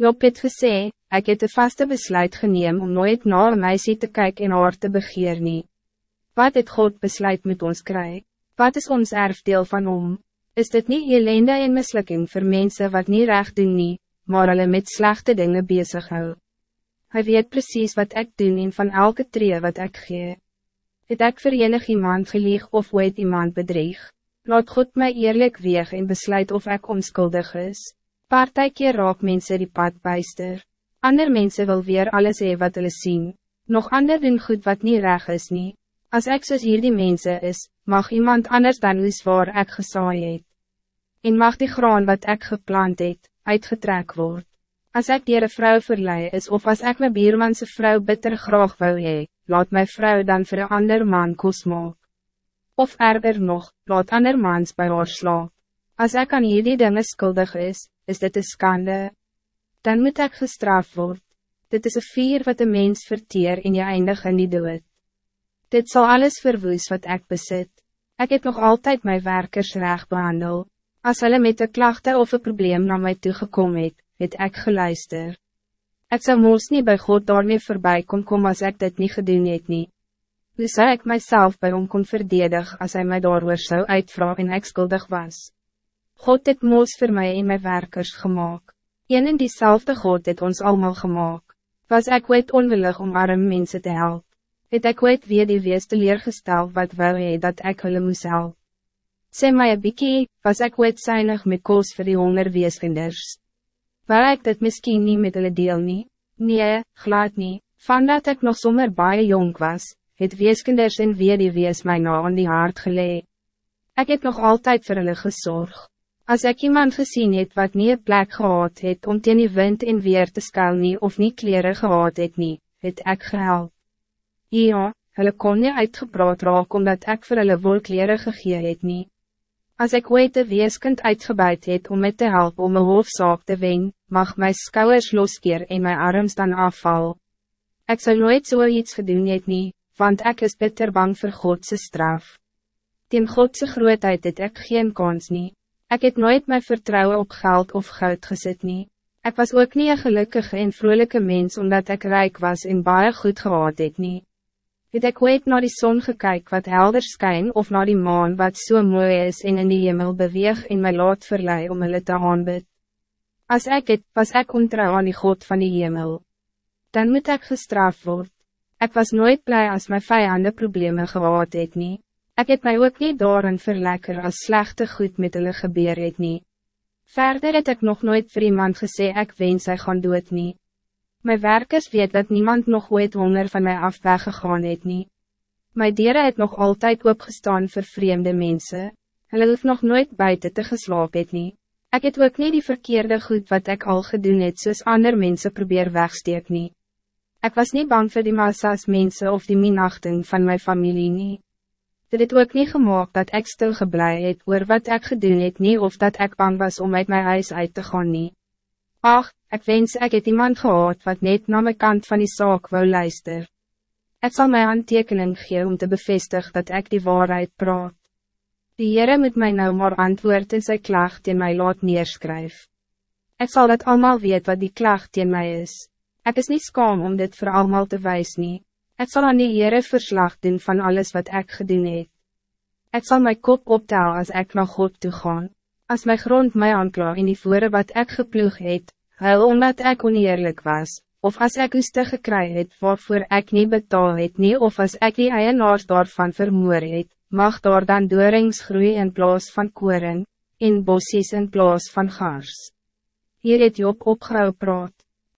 Job het gesê, ek het een vaste besluit geneem om nooit naar een meisie te kijken en haar te begeer nie. Wat het God besluit met ons kry? Wat is ons erfdeel van om? Is dit niet ellende en mislukking voor mensen wat niet recht doen nie, maar hulle met slechte dingen bezig hou? Hij weet precies wat ik doen en van elke tree wat ik gee. Het ek vir enig iemand gelieg of ooit iemand bedreig? Laat God mij eerlijk weeg en besluit of ik onschuldig is. Partijkeer raak mensen die pad bijster. Ander mensen wil weer alles hee wat hulle sien. Nog ander doen goed wat niet reg is nie. As ek soos hierdie mense is, mag iemand anders dan is waar ek gesaai het. En mag die graan wat ik geplant het, uitgetrek word. Als ik die vrouw verlei is of als ik mijn biermanse vrouw bitter graag wil hee, laat mijn vrouw dan voor een ander man koos maak. Of erger nog, laat ander mans bij haar slaap. Als ik aan hierdie dinge skuldig is, is dit een skande. Dan moet ik gestraft worden. Dit is een vier wat de mens verteer in je eindig in die dood. Dit zal alles verwoes wat ik bezit. Ik heb nog altijd mijn werkers recht behandeld. Als hulle met een klachte of een probleem naar mij toegekomen het, het ek geluister. Ik zou moos niet bij God daarmee voorbij kon komen als ik dit niet gedoen het nie. Hoe zou ik mijzelf bij hom kon verdedig als hij mij daarover zou uitvragen en ik schuldig was? God het moos voor mij en mijn werkers gemaakt. Een en diezelfde God het ons allemaal gemaakt. Was ik weet onwillig om arme mensen te helpen? Het ik weet wie die wees te leergestel wat wil hy dat ik hulle moes help? Sê my een was ik weet zuinig met koos vir die honger weeskinders? Wil ik dit misschien niet met hulle deel nie? Nee, glad nie. Vandat ik nog sommer baie jong was, het weeskinders en weer die wees my na aan die hart gelee. Ik heb nog altijd voor hulle gezorg. Als ik iemand gezien het wat niet een plek gehad het om teen die wind en weer te skuil nie of niet kleren gehad het nie, het ek gehelp. Ja, hulle kon nie uitgepraat raak omdat ik voor hulle wolkleren gegee het nie. Als ik ooit de weeskind uitgebuit het om met te helpen om een hoofdzaak te wen, mag mijn schouders loskeer en mijn arms dan afval. Ik zou nooit zoiets so gedoen het nie, want ik is bitter bang voor Godse straf. Tien Godse grootheid het ik geen kans nie. Ik heb nooit mijn vertrouwen op geld of goud gezet nie. Ik was ook niet een gelukkige en vrolijke mens omdat ik rijk was en baie goed gehad het nie het ek ooit naar die zon gekyk wat helder skyn of naar die maan wat so mooi is en in die hemel beweeg en my laat verlei om hulle te aanbid. As ek het, was ek ontrouw aan die God van die hemel. Dan moet ik gestraft worden. Ik was nooit blij als mijn vijanden problemen gehad het nie. Ek het my ook niet daarin verlekker als slechte goed met hulle gebeur het nie. Verder het ik nog nooit vir iemand gesê ek wens hy gaan dood nie. Mijn werkers weet dat niemand nog ooit honger van mij af weggegaan het nie. My dieren het nog altijd opgestaan voor vreemde mensen. Hulle hoef nog nooit buiten te geslaap het nie. Ek het ook niet die verkeerde goed wat ik al gedoen het soos ander mensen probeer wegsteek nie. Ek was niet bang voor die massa's mensen of die minachting van mijn familie nie. Dit het ook niet gemaakt dat ik stil geblei het oor wat ik gedoen het nie of dat ik bang was om uit mijn huis uit te gaan nie. Ach, ik wens ik het iemand gehad wat net naar mijn kant van die zaak wou luister. Het zal mij aantekening geven om te bevestigen dat ik die waarheid praat. Die Heere moet mij nou maar antwoord in sy klacht in mij laat neerskryf. Ik zal dat allemaal weet wat die klacht in mij is. Ik is niet skaam om dit voor allemaal te wijzen. nie. Ek sal aan die Heere verslag doen van alles wat ik gedoen het. Ik zal mijn kop optel als ik naar God toe gaan. Als mijn grond mij aankla in die voeren wat ik geploeg het, huil omdat ik oneerlijk was, of als ik ustig gekry het waarvoor ik niet betaal het nie, of als ik die eienaars daarvan vermoor het, mag daar dan doorings groei in plaas van koring, in bossies in plaas van gars. Hier het Job opgehou praat.